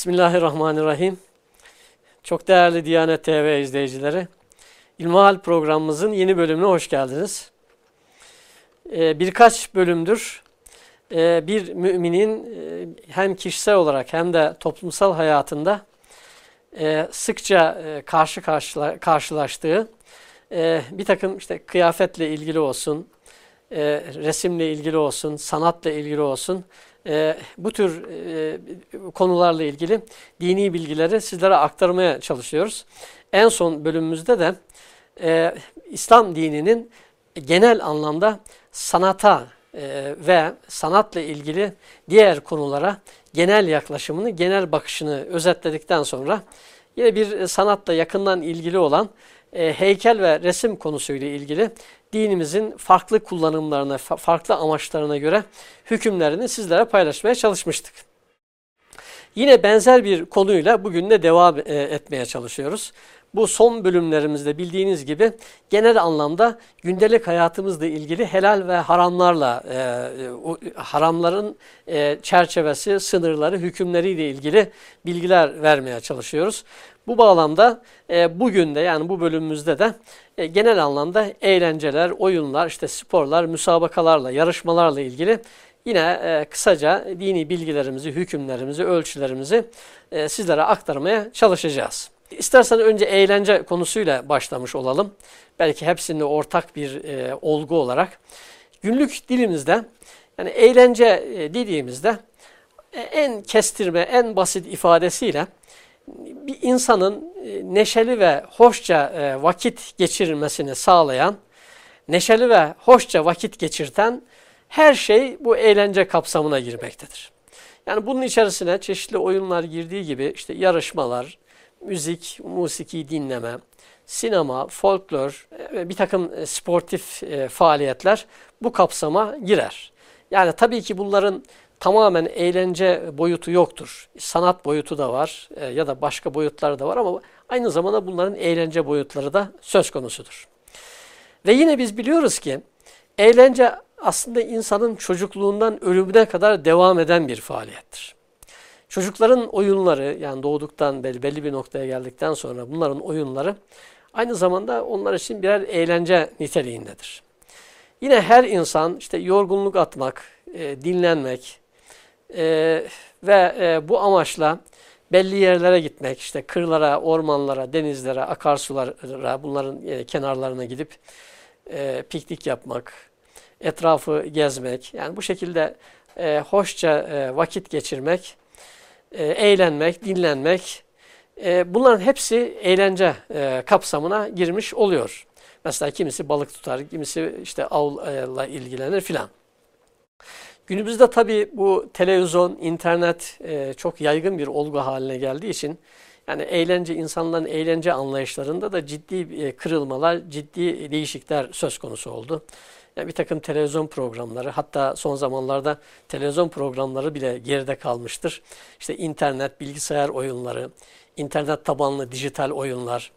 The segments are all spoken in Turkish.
Bismillahirrahmanirrahim. Çok değerli Diyanet TV izleyicileri, İlmihal programımızın yeni bölümüne hoş geldiniz. Ee, birkaç bölümdür e, bir müminin e, hem kişisel olarak hem de toplumsal hayatında e, sıkça karşı karşıla, karşılaştığı bir takım işte kıyafetle ilgili olsun, resimle ilgili olsun, sanatla ilgili olsun e, bu tür e, konularla ilgili dini bilgileri sizlere aktarmaya çalışıyoruz. En son bölümümüzde de e, İslam dininin genel anlamda sanata e, ve sanatla ilgili diğer konulara genel yaklaşımını, genel bakışını özetledikten sonra yine bir sanatla yakından ilgili olan e, heykel ve resim konusuyla ilgili dinimizin farklı kullanımlarına, farklı amaçlarına göre hükümlerini sizlere paylaşmaya çalışmıştık. Yine benzer bir konuyla bugün de devam e, etmeye çalışıyoruz. Bu son bölümlerimizde bildiğiniz gibi genel anlamda gündelik hayatımızla ilgili helal ve haramlarla, e, haramların e, çerçevesi, sınırları, hükümleriyle ilgili bilgiler vermeye çalışıyoruz. Bu bağlamda e, bugün de yani bu bölümümüzde de e, genel anlamda eğlenceler, oyunlar, işte sporlar, müsabakalarla, yarışmalarla ilgili yine e, kısaca dini bilgilerimizi, hükümlerimizi, ölçülerimizi e, sizlere aktarmaya çalışacağız. İstersen önce eğlence konusuyla başlamış olalım. Belki hepsinde ortak bir e, olgu olarak. Günlük dilimizde yani eğlence e, dediğimizde e, en kestirme, en basit ifadesiyle bir insanın e, neşeli ve hoşça e, vakit geçirmesini sağlayan, neşeli ve hoşça vakit geçirten her şey bu eğlence kapsamına girmektedir. Yani bunun içerisine çeşitli oyunlar girdiği gibi işte yarışmalar, müzik, musiki dinleme, sinema, folklor ve bir takım e, sportif faaliyetler bu kapsama girer. Yani tabii ki bunların tamamen eğlence boyutu yoktur. Sanat boyutu da var e, ya da başka boyutları da var ama aynı zamanda bunların eğlence boyutları da söz konusudur. Ve yine biz biliyoruz ki eğlence aslında insanın çocukluğundan ölümüne kadar devam eden bir faaliyettir. Çocukların oyunları yani doğduktan belli bir noktaya geldikten sonra bunların oyunları aynı zamanda onlar için birer eğlence niteliğindedir. Yine her insan işte yorgunluk atmak, e, dinlenmek, e, ve e, bu amaçla belli yerlere gitmek, işte kırlara, ormanlara, denizlere, akarsulara, bunların e, kenarlarına gidip e, piknik yapmak, etrafı gezmek, yani bu şekilde e, hoşça e, vakit geçirmek, e, eğlenmek, dinlenmek, e, bunların hepsi eğlence e, kapsamına girmiş oluyor. Mesela kimisi balık tutar, kimisi işte avla ilgilenir filan. Günümüzde tabii bu televizyon, internet e, çok yaygın bir olgu haline geldiği için yani eğlence, insanların eğlence anlayışlarında da ciddi e, kırılmalar, ciddi değişiklikler söz konusu oldu. Yani bir takım televizyon programları hatta son zamanlarda televizyon programları bile geride kalmıştır. İşte internet, bilgisayar oyunları, internet tabanlı dijital oyunlar,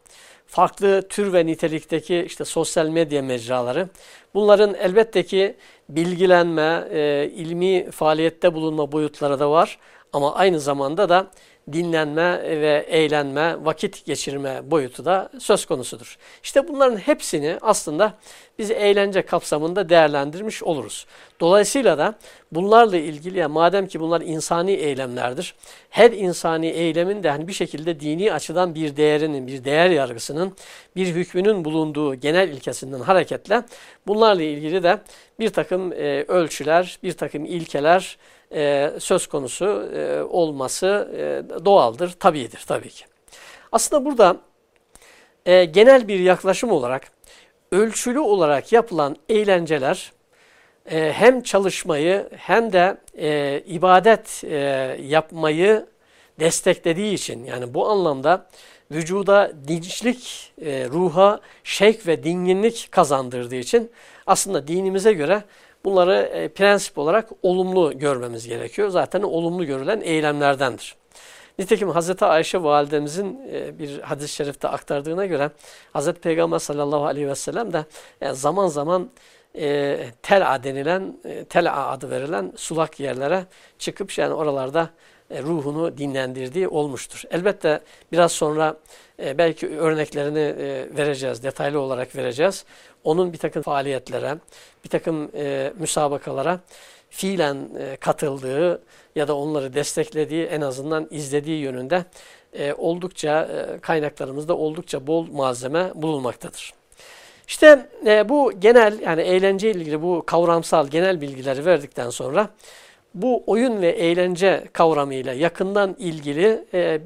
farklı tür ve nitelikteki işte sosyal medya mecraları. Bunların elbette ki bilgilenme, e, ilmi faaliyette bulunma boyutları da var. Ama aynı zamanda da dinlenme ve eğlenme, vakit geçirme boyutu da söz konusudur. İşte bunların hepsini aslında biz eğlence kapsamında değerlendirmiş oluruz. Dolayısıyla da bunlarla ilgili ya madem ki bunlar insani eylemlerdir, her insani eylemin de hani bir şekilde dini açıdan bir değerinin, bir değer yargısının, bir hükmünün bulunduğu genel ilkesinden hareketle bunlarla ilgili de bir takım e, ölçüler, bir takım ilkeler, e, söz konusu e, olması e, doğaldır, tabidir tabii ki. Aslında burada e, genel bir yaklaşım olarak ölçülü olarak yapılan eğlenceler e, hem çalışmayı hem de e, ibadet e, yapmayı desteklediği için yani bu anlamda vücuda dinçlik, e, ruha şevk ve dinginlik kazandırdığı için aslında dinimize göre Bunları e, prensip olarak olumlu görmemiz gerekiyor. Zaten olumlu görülen eylemlerdendir. Nitekim Hazreti Ayşe validemizin e, bir hadis-i şerifte aktardığına göre Hazreti Peygamber sallallahu aleyhi ve sellem de e, zaman zaman e, tel'a denilen, tel'a adı verilen sulak yerlere çıkıp yani oralarda ruhunu dinlendirdiği olmuştur. Elbette biraz sonra e, belki örneklerini e, vereceğiz, detaylı olarak vereceğiz. Onun bir takım faaliyetlere, bir takım e, müsabakalara fiilen e, katıldığı ya da onları desteklediği en azından izlediği yönünde e, oldukça e, kaynaklarımızda oldukça bol malzeme bulunmaktadır. İşte e, bu genel yani eğlence ilgili bu kavramsal genel bilgileri verdikten sonra bu oyun ve eğlence kavramıyla yakından ilgili e,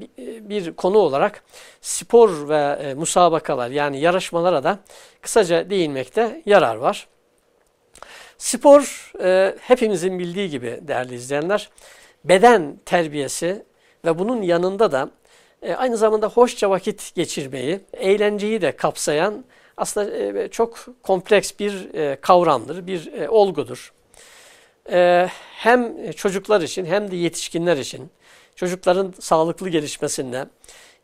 bir konu olarak spor ve e, musabakalar yani yarışmalara da kısaca değinmekte yarar var. Spor e, hepimizin bildiği gibi değerli izleyenler beden terbiyesi ve bunun yanında da e, aynı zamanda hoşça vakit geçirmeyi, eğlenceyi de kapsayan aslında e, çok kompleks bir e, kavramdır, bir e, olgudur. E, hem çocuklar için hem de yetişkinler için çocukların sağlıklı gelişmesinde,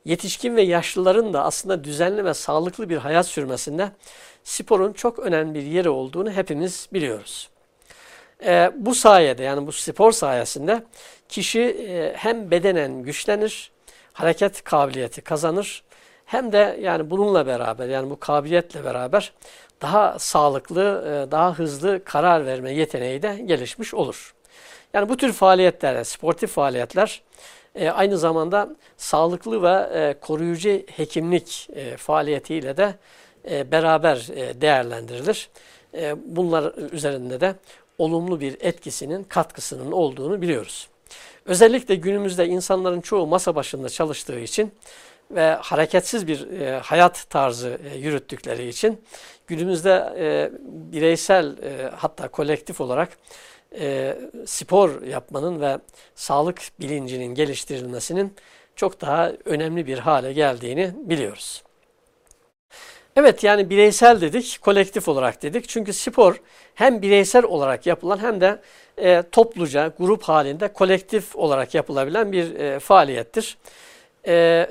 yetişkin ve yaşlıların da aslında düzenli ve sağlıklı bir hayat sürmesinde sporun çok önemli bir yeri olduğunu hepimiz biliyoruz. E, bu sayede yani bu spor sayesinde kişi e, hem bedenen güçlenir, hareket kabiliyeti kazanır, hem de yani bununla beraber yani bu kabiliyetle beraber daha sağlıklı, e, daha hızlı karar verme yeteneği de gelişmiş olur. Yani bu tür faaliyetler, sportif faaliyetler e, aynı zamanda sağlıklı ve e, koruyucu hekimlik faaliyetiyle de beraber değerlendirilir. Bunlar üzerinde de olumlu bir etkisinin, katkısının olduğunu biliyoruz. Özellikle günümüzde insanların çoğu masa başında çalıştığı için ve hareketsiz bir e, hayat tarzı e, yürüttükleri için günümüzde e, bireysel e, hatta kolektif olarak e, spor yapmanın ve sağlık bilincinin geliştirilmesinin çok daha önemli bir hale geldiğini biliyoruz. Evet yani bireysel dedik, kolektif olarak dedik. Çünkü spor hem bireysel olarak yapılan hem de e, topluca, grup halinde kolektif olarak yapılabilen bir e, faaliyettir. E,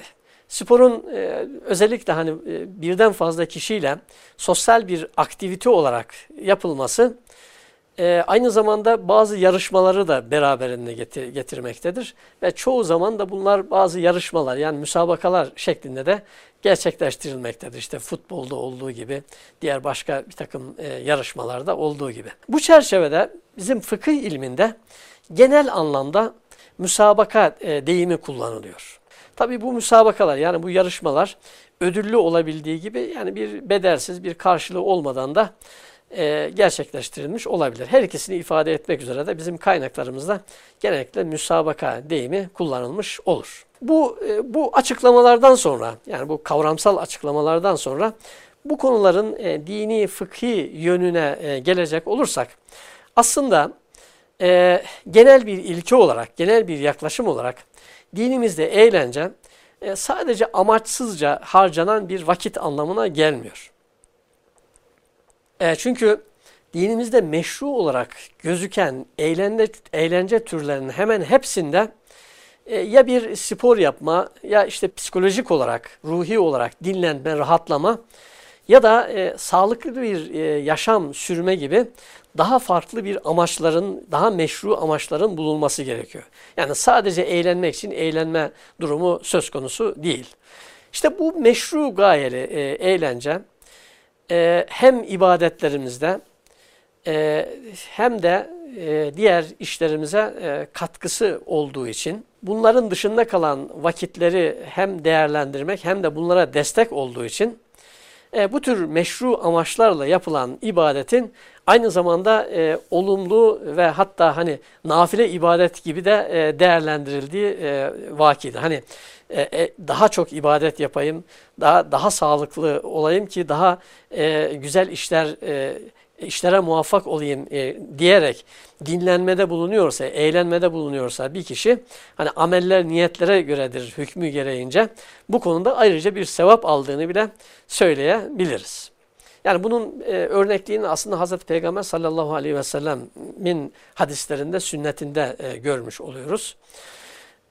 Sporun e, özellikle hani e, birden fazla kişiyle sosyal bir aktivite olarak yapılması e, aynı zamanda bazı yarışmaları da beraberinde getir, getirmektedir. Ve çoğu zaman da bunlar bazı yarışmalar yani müsabakalar şeklinde de gerçekleştirilmektedir. İşte futbolda olduğu gibi, diğer başka bir takım e, yarışmalarda olduğu gibi. Bu çerçevede bizim fıkıh ilminde genel anlamda müsabaka e, deyimi kullanılıyor. Tabii bu müsabakalar yani bu yarışmalar ödüllü olabildiği gibi yani bir bedelsiz bir karşılığı olmadan da e, gerçekleştirilmiş olabilir. Her ikisini ifade etmek üzere de bizim kaynaklarımızda genellikle müsabaka deyimi kullanılmış olur. Bu, e, bu açıklamalardan sonra yani bu kavramsal açıklamalardan sonra bu konuların e, dini fıkhi yönüne e, gelecek olursak aslında e, genel bir ilke olarak, genel bir yaklaşım olarak dinimizde eğlence e, sadece amaçsızca harcanan bir vakit anlamına gelmiyor. E, çünkü dinimizde meşru olarak gözüken eğlence, eğlence türlerinin hemen hepsinde e, ya bir spor yapma ya işte psikolojik olarak, ruhi olarak dinlenme, rahatlama ya da e, sağlıklı bir e, yaşam sürme gibi daha farklı bir amaçların, daha meşru amaçların bulunması gerekiyor. Yani sadece eğlenmek için eğlenme durumu söz konusu değil. İşte bu meşru gayeli e, eğlence e, hem ibadetlerimizde e, hem de e, diğer işlerimize e, katkısı olduğu için bunların dışında kalan vakitleri hem değerlendirmek hem de bunlara destek olduğu için e, bu tür meşru amaçlarla yapılan ibadetin aynı zamanda e, olumlu ve hatta hani nafile ibadet gibi de e, değerlendirildiği e, vakide. Hani e, e, daha çok ibadet yapayım, daha daha sağlıklı olayım ki daha e, güzel işler e, işlere muvaffak olayım e, diyerek dinlenmede bulunuyorsa, eğlenmede bulunuyorsa bir kişi hani ameller niyetlere göredir hükmü gereğince bu konuda ayrıca bir sevap aldığını bile söyleyebiliriz. Yani bunun e, örnekliğini aslında Hazreti Peygamber sallallahu aleyhi ve sellemin hadislerinde, sünnetinde e, görmüş oluyoruz.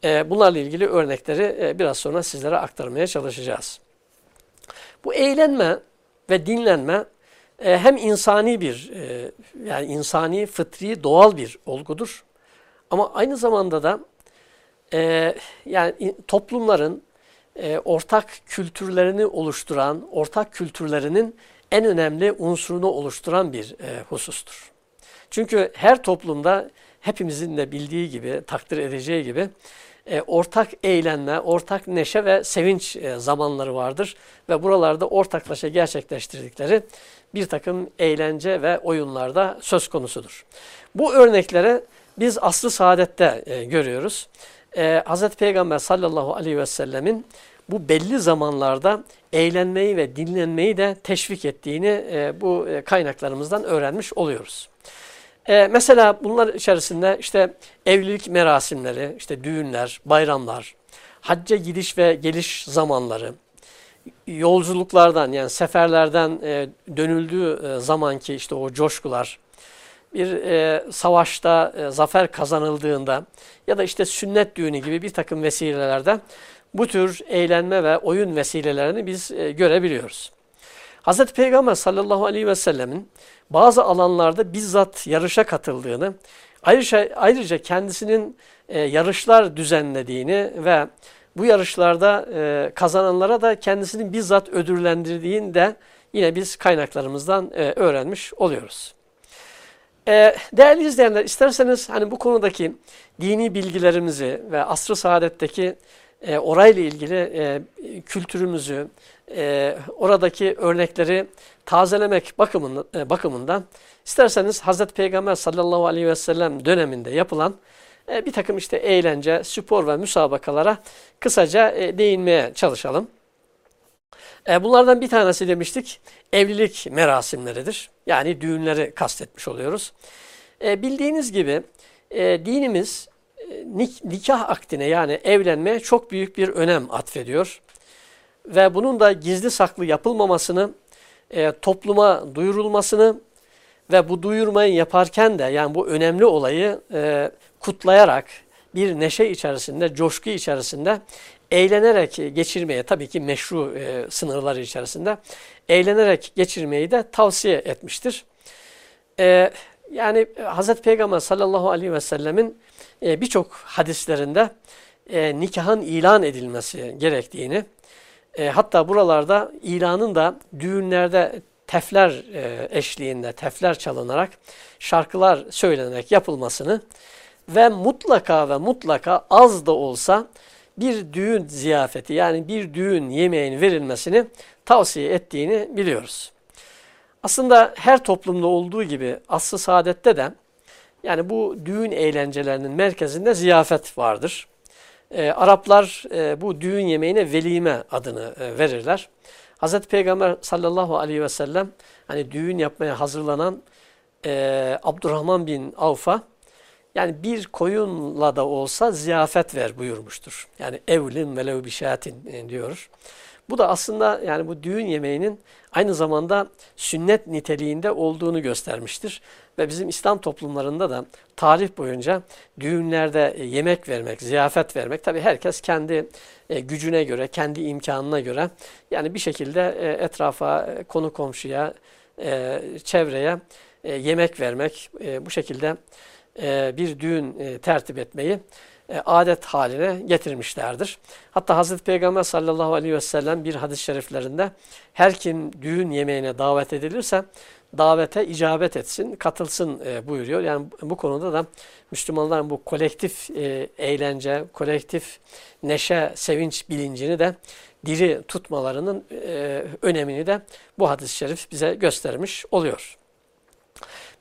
E, bunlarla ilgili örnekleri e, biraz sonra sizlere aktarmaya çalışacağız. Bu eğlenme ve dinlenme e, hem insani bir, e, yani insani, fıtri, doğal bir olgudur. Ama aynı zamanda da e, yani toplumların ortak kültürlerini oluşturan, ortak kültürlerinin en önemli unsurunu oluşturan bir e, husustur. Çünkü her toplumda hepimizin de bildiği gibi, takdir edeceği gibi e, ortak eğlenme, ortak neşe ve sevinç e, zamanları vardır. Ve buralarda ortaklaşa gerçekleştirdikleri bir takım eğlence ve oyunlarda söz konusudur. Bu örneklere biz aslı saadette e, görüyoruz. E, Hz. Peygamber sallallahu aleyhi ve sellemin bu belli zamanlarda eğlenmeyi ve dinlenmeyi de teşvik ettiğini e, bu e, kaynaklarımızdan öğrenmiş oluyoruz. E, mesela bunlar içerisinde işte evlilik merasimleri, işte düğünler, bayramlar, hacca gidiş ve geliş zamanları, yolculuklardan yani seferlerden e, dönüldüğü e, zamanki işte o coşkular, bir e, savaşta e, zafer kazanıldığında ya da işte sünnet düğünü gibi bir takım vesilelerde bu tür eğlenme ve oyun vesilelerini biz e, görebiliyoruz. Hz. Peygamber sallallahu aleyhi ve sellemin bazı alanlarda bizzat yarışa katıldığını, ayrıca, ayrıca kendisinin e, yarışlar düzenlediğini ve bu yarışlarda e, kazananlara da kendisinin bizzat ödüllendirdiğini de yine biz kaynaklarımızdan e, öğrenmiş oluyoruz. E, değerli izleyenler isterseniz hani bu konudaki dini bilgilerimizi ve asr-ı saadetteki e, orayla ilgili e, kültürümüzü, e, oradaki örnekleri tazelemek bakımından, e, bakımından isterseniz Hz. Peygamber sallallahu aleyhi ve sellem döneminde yapılan e, bir takım işte eğlence, spor ve müsabakalara kısaca e, değinmeye çalışalım. E, bunlardan bir tanesi demiştik evlilik merasimleridir. Yani düğünleri kastetmiş oluyoruz. E, bildiğiniz gibi e, dinimiz nik nikah akdine yani evlenmeye çok büyük bir önem atfediyor. Ve bunun da gizli saklı yapılmamasını, e, topluma duyurulmasını ve bu duyurmayı yaparken de yani bu önemli olayı e, kutlayarak bir neşe içerisinde, coşku içerisinde eğlenerek geçirmeye tabii ki meşru e, sınırları içerisinde eğlenerek geçirmeyi de tavsiye etmiştir. E, yani Hz. Peygamber sallallahu aleyhi ve sellemin e, birçok hadislerinde e, nikahın ilan edilmesi gerektiğini, e, hatta buralarda ilanın da düğünlerde tefler e, eşliğinde, tefler çalınarak, şarkılar söylenerek yapılmasını ve mutlaka ve mutlaka az da olsa bir düğün ziyafeti yani bir düğün yemeğinin verilmesini tavsiye ettiğini biliyoruz. Aslında her toplumda olduğu gibi aslı saadette de yani bu düğün eğlencelerinin merkezinde ziyafet vardır. E, Araplar e, bu düğün yemeğine velime adını e, verirler. Hz. Peygamber sallallahu aleyhi ve sellem hani düğün yapmaya hazırlanan e, Abdurrahman bin Avf'a yani bir koyunla da olsa ziyafet ver buyurmuştur. Yani evlin velev bişatin e, diyoruz. Bu da aslında yani bu düğün yemeğinin aynı zamanda sünnet niteliğinde olduğunu göstermiştir. Ve bizim İslam toplumlarında da tarih boyunca düğünlerde e, yemek vermek, ziyafet vermek tabi herkes kendi e, gücüne göre, kendi imkanına göre yani bir şekilde etrafa, konu komşuya, çevreye yemek vermek bu şekilde e, bir düğün e, tertip etmeyi e, adet haline getirmişlerdir. Hatta Hazreti Peygamber sallallahu aleyhi ve sellem bir hadis-i şeriflerinde her kim düğün yemeğine davet edilirse davete icabet etsin, katılsın buyuruyor. Yani bu konuda da Müslümanların bu kolektif eğlence, kolektif neşe, sevinç bilincini de diri tutmalarının önemini de bu hadis-i şerif bize göstermiş oluyor.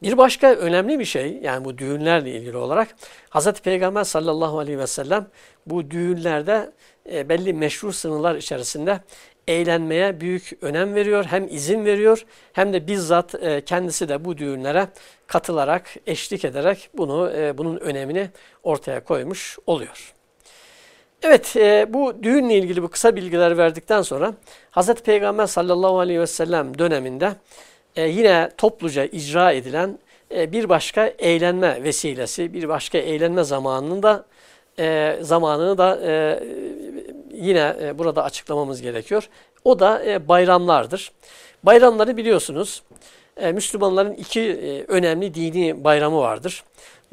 Bir başka önemli bir şey yani bu düğünlerle ilgili olarak Hz. Peygamber sallallahu aleyhi ve sellem bu düğünlerde e, belli meşru sınırlar içerisinde eğlenmeye büyük önem veriyor. Hem izin veriyor hem de bizzat e, kendisi de bu düğünlere katılarak, eşlik ederek bunu e, bunun önemini ortaya koymuş oluyor. Evet e, bu düğünle ilgili bu kısa bilgiler verdikten sonra Hz. Peygamber sallallahu aleyhi ve sellem döneminde yine topluca icra edilen bir başka eğlenme vesilesi, bir başka eğlenme zamanını da e, zamanını da yine e, burada açıklamamız gerekiyor. O da e, bayramlardır. Bayramları biliyorsunuz e, Müslümanların iki önemli dini bayramı vardır.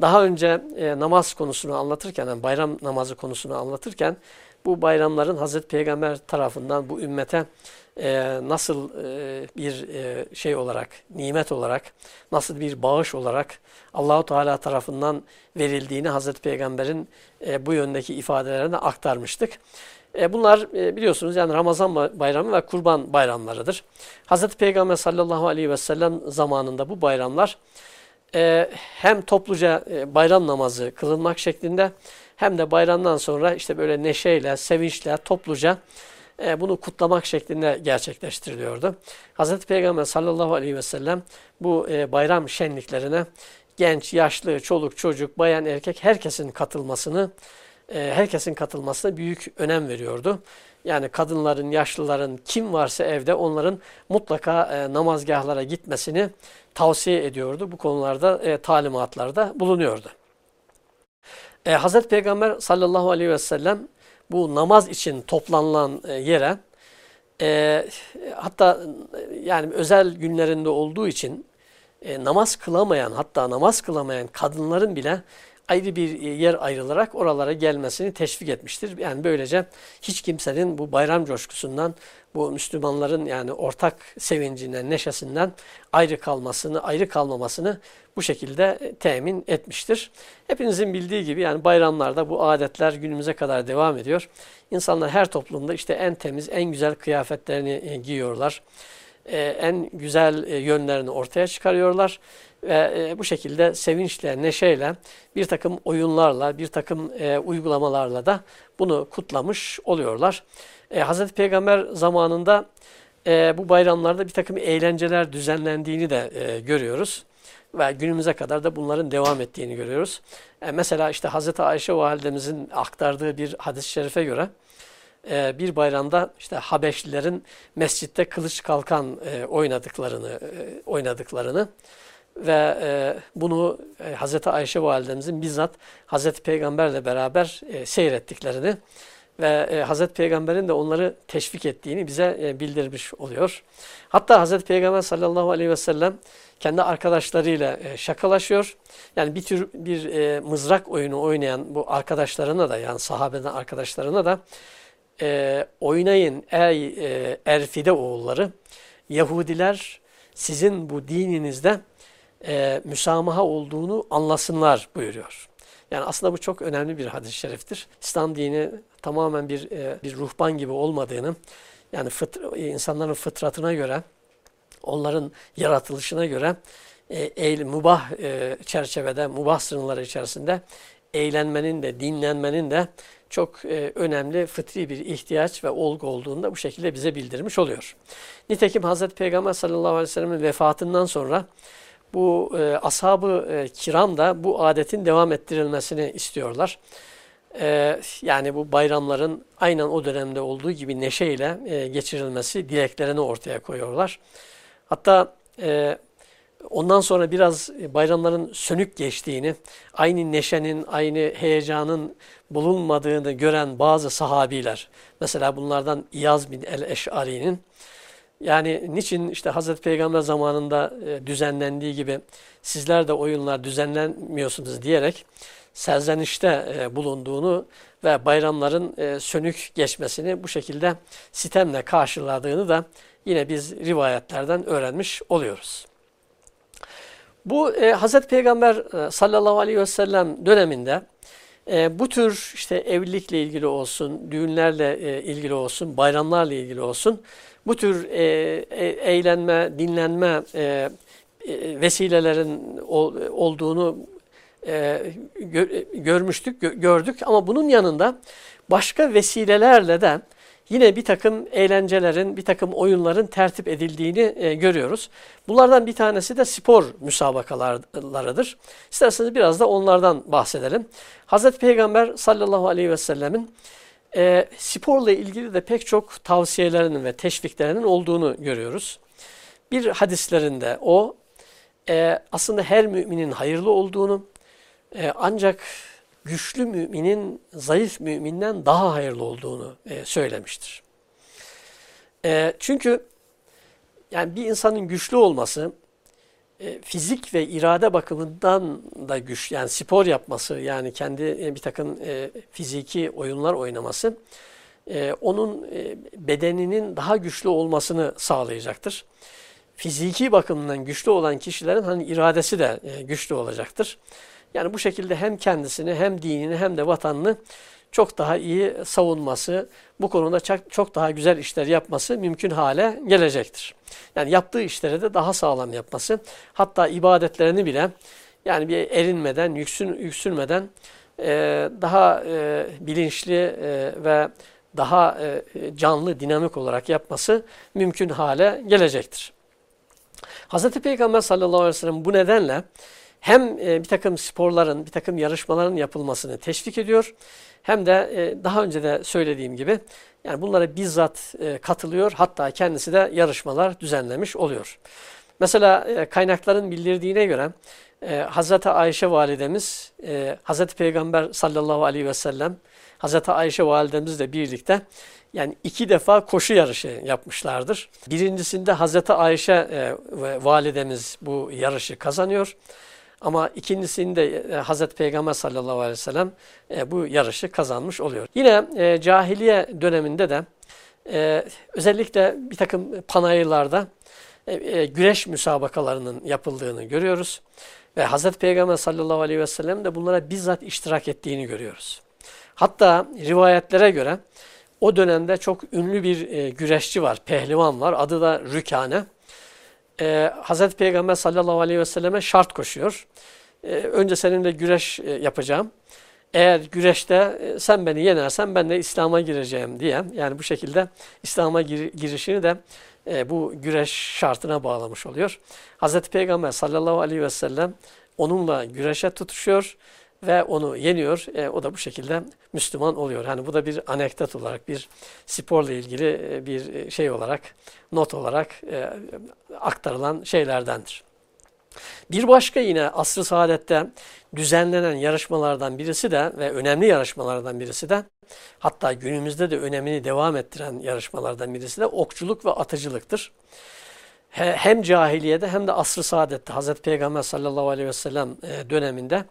Daha önce namaz konusunu anlatırken, yani bayram namazı konusunu anlatırken bu bayramların Hazreti Peygamber tarafından bu ümmete nasıl bir şey olarak, nimet olarak, nasıl bir bağış olarak Allahu Teala tarafından verildiğini Hazreti Peygamber'in bu yöndeki ifadelerine aktarmıştık. E, bunlar e, biliyorsunuz yani Ramazan bayramı ve kurban bayramlarıdır. Hazreti Peygamber sallallahu aleyhi ve sellem zamanında bu bayramlar e, hem topluca bayram namazı kılınmak şeklinde hem de bayramdan sonra işte böyle neşeyle, sevinçle, topluca bunu kutlamak şeklinde gerçekleştiriliyordu. Hazreti Peygamber sallallahu aleyhi ve sellem bu bayram şenliklerine genç, yaşlı, çoluk, çocuk, bayan, erkek herkesin katılmasını herkesin katılmasına büyük önem veriyordu. Yani kadınların, yaşlıların kim varsa evde onların mutlaka e, namazgahlara gitmesini tavsiye ediyordu. Bu konularda e, talimatlarda bulunuyordu. E, Hazreti Peygamber sallallahu aleyhi ve sellem bu namaz için toplanılan e, yere e, hatta yani özel günlerinde olduğu için e, namaz kılamayan hatta namaz kılamayan kadınların bile ayrı bir yer ayrılarak oralara gelmesini teşvik etmiştir. Yani böylece hiç kimsenin bu bayram coşkusundan, bu Müslümanların yani ortak sevincinden, neşesinden ayrı kalmasını, ayrı kalmamasını bu şekilde temin etmiştir. Hepinizin bildiği gibi yani bayramlarda bu adetler günümüze kadar devam ediyor. İnsanlar her toplumda işte en temiz, en güzel kıyafetlerini e, giyiyorlar. E, en güzel e, yönlerini ortaya çıkarıyorlar ve e, bu şekilde sevinçle, neşeyle, bir takım oyunlarla, bir takım e, uygulamalarla da bunu kutlamış oluyorlar. E, Hz. Peygamber zamanında e, bu bayramlarda bir takım eğlenceler düzenlendiğini de görüyoruz. Ve günümüze kadar da bunların devam ettiğini görüyoruz. Mesela işte Hz. Ayşe validemizin aktardığı bir hadis-i şerife göre, bir bayramda işte Habeşlilerin mescitte kılıç kalkan oynadıklarını oynadıklarını ve e, bunu e, Hazreti Ayşe validemizin bizzat Hazreti Peygamberle beraber e, seyrettiklerini ve e, Hazreti Peygamber'in de onları teşvik ettiğini bize e, bildirmiş oluyor. Hatta Hazreti Peygamber sallallahu aleyhi ve sellem kendi arkadaşlarıyla e, şakalaşıyor. Yani bir tür bir e, mızrak oyunu oynayan bu arkadaşlarına da yani sahabeden arkadaşlarına da e, oynayın ey e, Erfide oğulları Yahudiler sizin bu dininizde e, müsamaha olduğunu anlasınlar buyuruyor. Yani aslında bu çok önemli bir hadis-i şeriftir. İslam dini tamamen bir e, bir ruhban gibi olmadığını, yani fıtr insanların fıtratına göre, onların yaratılışına göre e, eğil, mubah e, çerçevede, mubah sınırları içerisinde eğlenmenin de, dinlenmenin de çok e, önemli fıtri bir ihtiyaç ve olgu olduğunu da bu şekilde bize bildirmiş oluyor. Nitekim Hazreti Peygamber sallallahu aleyhi ve sellem'in vefatından sonra bu e, ashab-ı e, kiram da bu adetin devam ettirilmesini istiyorlar. E, yani bu bayramların aynen o dönemde olduğu gibi neşeyle e, geçirilmesi dileklerini ortaya koyuyorlar. Hatta e, ondan sonra biraz bayramların sönük geçtiğini, aynı neşenin, aynı heyecanın bulunmadığını gören bazı sahabiler, mesela bunlardan İyaz bin el-Eş'ari'nin yani niçin işte Hazreti Peygamber zamanında e, düzenlendiği gibi sizler de oyunlar düzenlenmiyorsunuz diyerek serzenişte e, bulunduğunu ve bayramların e, sönük geçmesini bu şekilde sitemle karşıladığını da yine biz rivayetlerden öğrenmiş oluyoruz. Bu e, Hazreti Peygamber e, sallallahu aleyhi ve sellem döneminde e, bu tür işte evlilikle ilgili olsun, düğünlerle e, ilgili olsun, bayramlarla ilgili olsun bu tür e, e, eğlenme, dinlenme e, e, vesilelerin ol, olduğunu e, gö, görmüştük, gö, gördük ama bunun yanında başka vesilelerle de yine bir takım eğlencelerin, bir takım oyunların tertip edildiğini e, görüyoruz. Bunlardan bir tanesi de spor müsabakalarıdır. İsterseniz biraz da onlardan bahsedelim. Hazreti Peygamber sallallahu aleyhi ve sellemin e, sporla ilgili de pek çok tavsiyelerinin ve teşviklerinin olduğunu görüyoruz. Bir hadislerinde o e, aslında her müminin hayırlı olduğunu e, ancak güçlü müminin zayıf müminden daha hayırlı olduğunu e, söylemiştir. E, çünkü yani bir insanın güçlü olması e, fizik ve irade bakımından da güç yani spor yapması yani kendi e, bir takım e, fiziki oyunlar oynaması onun bedeninin daha güçlü olmasını sağlayacaktır. Fiziki bakımından güçlü olan kişilerin hani iradesi de güçlü olacaktır. Yani bu şekilde hem kendisini hem dinini hem de vatanını çok daha iyi savunması, bu konuda çok, daha güzel işler yapması mümkün hale gelecektir. Yani yaptığı işleri de daha sağlam yapması, hatta ibadetlerini bile yani bir erinmeden, yüksün, yüksülmeden e, daha e, bilinçli e, ve daha canlı, dinamik olarak yapması mümkün hale gelecektir. Hz. Peygamber sallallahu aleyhi ve sellem bu nedenle hem e, bir takım sporların, bir takım yarışmaların yapılmasını teşvik ediyor hem de e, daha önce de söylediğim gibi yani bunlara bizzat e, katılıyor hatta kendisi de yarışmalar düzenlemiş oluyor. Mesela kaynakların bildirdiğine göre Hazreti Ayşe validemiz, Hazreti Peygamber sallallahu aleyhi ve sellem, Hazreti Ayşe validemizle birlikte yani iki defa koşu yarışı yapmışlardır. Birincisinde Hazreti Ayşe e, validemiz bu yarışı kazanıyor. Ama ikincisinde e, Hazreti Peygamber sallallahu aleyhi ve sellem e, bu yarışı kazanmış oluyor. Yine e, cahiliye döneminde de özellikle bir takım panayırlarda güreş müsabakalarının yapıldığını görüyoruz. Ve Hazreti Peygamber sallallahu aleyhi ve sellem de bunlara bizzat iştirak ettiğini görüyoruz. Hatta rivayetlere göre o dönemde çok ünlü bir güreşçi var, pehlivan var. Adı da Rükane e, Hazreti Peygamber sallallahu aleyhi ve selleme şart koşuyor. E, önce seninle güreş e, yapacağım. Eğer güreşte e, sen beni yenersen ben de İslam'a gireceğim diye. Yani bu şekilde İslam'a gir, girişini de e, bu güreş şartına bağlamış oluyor. Hazreti Peygamber sallallahu aleyhi ve sellem onunla güreşe tutuşuyor ve onu yeniyor. E, o da bu şekilde Müslüman oluyor. Hani bu da bir anekdot olarak, bir sporla ilgili e, bir e, şey olarak, not olarak e, aktarılan şeylerdendir. Bir başka yine asr-ı saadette düzenlenen yarışmalardan birisi de ve önemli yarışmalardan birisi de hatta günümüzde de önemini devam ettiren yarışmalardan birisi de okçuluk ve atıcılıktır. Hem cahiliyede hem de asr-ı saadette Hazreti Peygamber sallallahu aleyhi ve sellem döneminde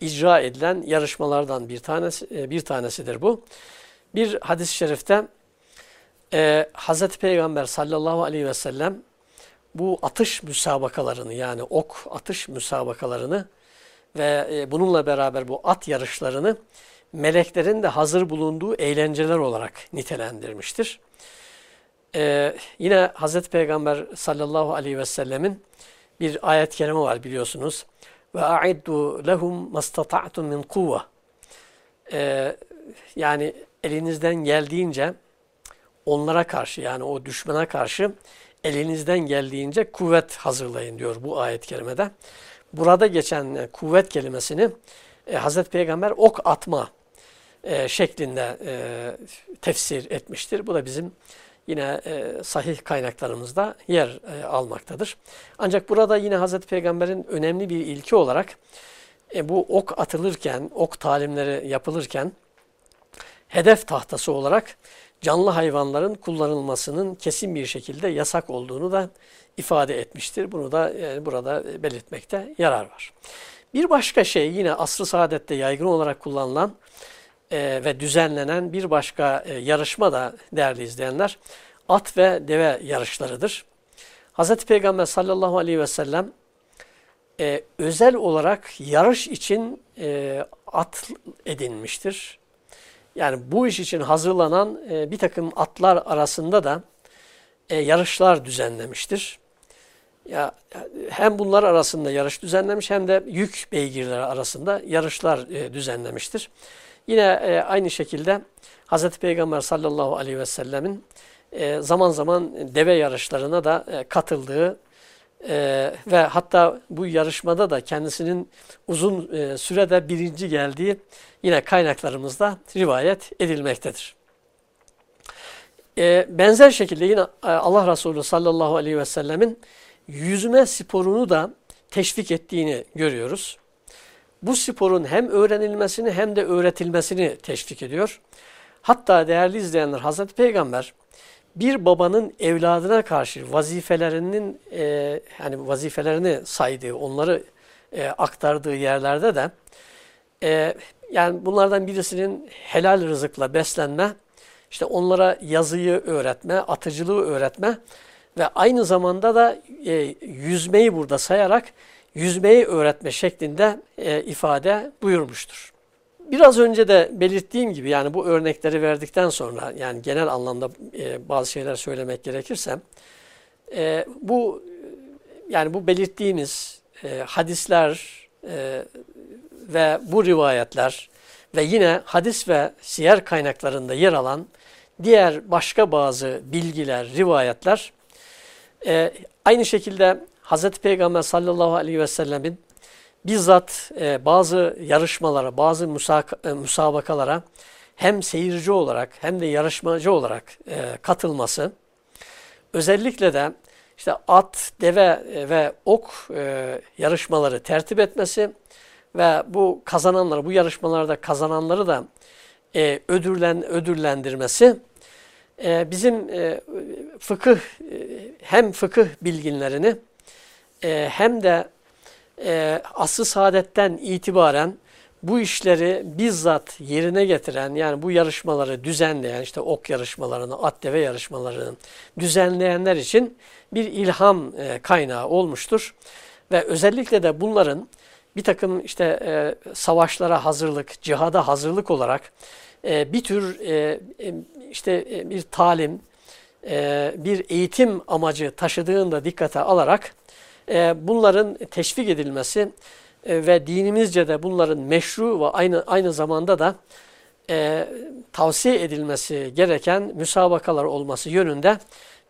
icra edilen yarışmalardan bir tanesi e, bir tanesidir bu. Bir hadis-i şerifte e, Hz. Peygamber sallallahu aleyhi ve sellem bu atış müsabakalarını yani ok atış müsabakalarını ve e, bununla beraber bu at yarışlarını meleklerin de hazır bulunduğu eğlenceler olarak nitelendirmiştir. Ee, yine Hz. Peygamber sallallahu aleyhi ve sellemin bir ayet-i kerime var biliyorsunuz ve a'iddu lehum mastata'tum min kuvve. Ee, yani elinizden geldiğince onlara karşı yani o düşmana karşı elinizden geldiğince kuvvet hazırlayın diyor bu ayet-i kerimede. Burada geçen e, kuvvet kelimesini e, Hazreti Peygamber ok atma e, şeklinde e, tefsir etmiştir. Bu da bizim yine e, sahih kaynaklarımızda yer e, almaktadır. Ancak burada yine Hazreti Peygamber'in önemli bir ilki olarak e, bu ok atılırken, ok talimleri yapılırken hedef tahtası olarak canlı hayvanların kullanılmasının kesin bir şekilde yasak olduğunu da ifade etmiştir. Bunu da yani burada belirtmekte yarar var. Bir başka şey yine asr-ı saadette yaygın olarak kullanılan e, ve düzenlenen bir başka e, yarışma da değerli izleyenler at ve deve yarışlarıdır. Hz. Peygamber sallallahu aleyhi ve sellem e, özel olarak yarış için at edinmiştir. Yani bu iş için hazırlanan bir takım atlar arasında da yarışlar düzenlemiştir. Ya hem bunlar arasında yarış düzenlemiş hem de yük beygirleri arasında yarışlar düzenlemiştir. Yine e, aynı şekilde Hz. Peygamber sallallahu aleyhi ve sellemin e, zaman zaman deve yarışlarına da e, katıldığı e, ve hatta bu yarışmada da kendisinin uzun e, sürede birinci geldiği yine kaynaklarımızda rivayet edilmektedir. E, benzer şekilde yine e, Allah Resulü sallallahu aleyhi ve sellemin yüzme sporunu da teşvik ettiğini görüyoruz bu sporun hem öğrenilmesini hem de öğretilmesini teşvik ediyor. Hatta değerli izleyenler Hazreti Peygamber bir babanın evladına karşı vazifelerinin e, yani vazifelerini saydığı, onları e, aktardığı yerlerde de e, yani bunlardan birisinin helal rızıkla beslenme, işte onlara yazıyı öğretme, atıcılığı öğretme ve aynı zamanda da e, yüzmeyi burada sayarak yüzmeyi öğretme şeklinde e, ifade buyurmuştur. Biraz önce de belirttiğim gibi yani bu örnekleri verdikten sonra yani genel anlamda e, bazı şeyler söylemek gerekirse e, bu yani bu belirttiğimiz e, hadisler e, ve bu rivayetler ve yine hadis ve siyer kaynaklarında yer alan diğer başka bazı bilgiler, rivayetler e, aynı şekilde Hz. Peygamber sallallahu aleyhi ve sellemin bizzat e, bazı yarışmalara, bazı e, müsabakalara hem seyirci olarak hem de yarışmacı olarak e, katılması, özellikle de işte at, deve e, ve ok e, yarışmaları tertip etmesi ve bu kazananları, bu yarışmalarda kazananları da e, ödüllen, ödüllendirmesi e, bizim e, fıkıh, e, hem fıkıh bilginlerini e, hem de e, asr saadetten itibaren bu işleri bizzat yerine getiren yani bu yarışmaları düzenleyen işte ok yarışmalarını, at deve yarışmalarını düzenleyenler için bir ilham e, kaynağı olmuştur. Ve özellikle de bunların bir takım işte e, savaşlara hazırlık, cihada hazırlık olarak e, bir tür e, e işte e, bir talim, e, bir eğitim amacı taşıdığını da dikkate alarak bunların teşvik edilmesi e, ve dinimizce de bunların meşru ve aynı aynı zamanda da e, tavsiye edilmesi gereken müsabakalar olması yönünde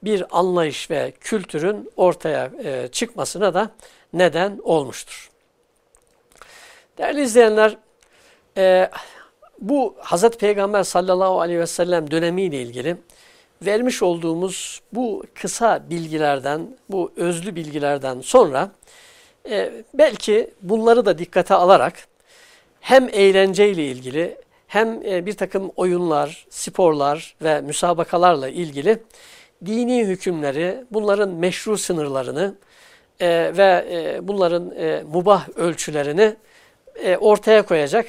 bir anlayış ve kültürün ortaya e, çıkmasına da neden olmuştur. Değerli izleyenler, e, bu Hz. Peygamber sallallahu aleyhi ve sellem dönemiyle ilgili vermiş olduğumuz bu kısa bilgilerden, bu özlü bilgilerden sonra e, belki bunları da dikkate alarak hem eğlenceyle ilgili hem e, bir takım oyunlar, sporlar ve müsabakalarla ilgili dini hükümleri, bunların meşru sınırlarını e, ve e, bunların mubah ölçülerini ortaya koyacak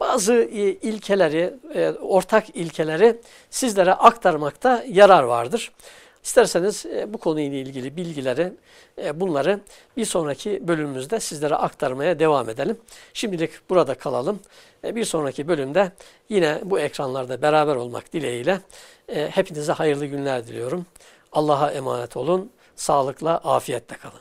bazı e, ilkeleri, e, ortak ilkeleri sizlere aktarmakta yarar vardır. İsterseniz e, bu konuyla ilgili bilgileri, bunları bir sonraki bölümümüzde sizlere aktarmaya devam edelim. Şimdilik burada kalalım. Bir sonraki bölümde yine bu ekranlarda beraber olmak dileğiyle hepinize hayırlı günler diliyorum. Allah'a emanet olun. Sağlıkla, afiyetle kalın.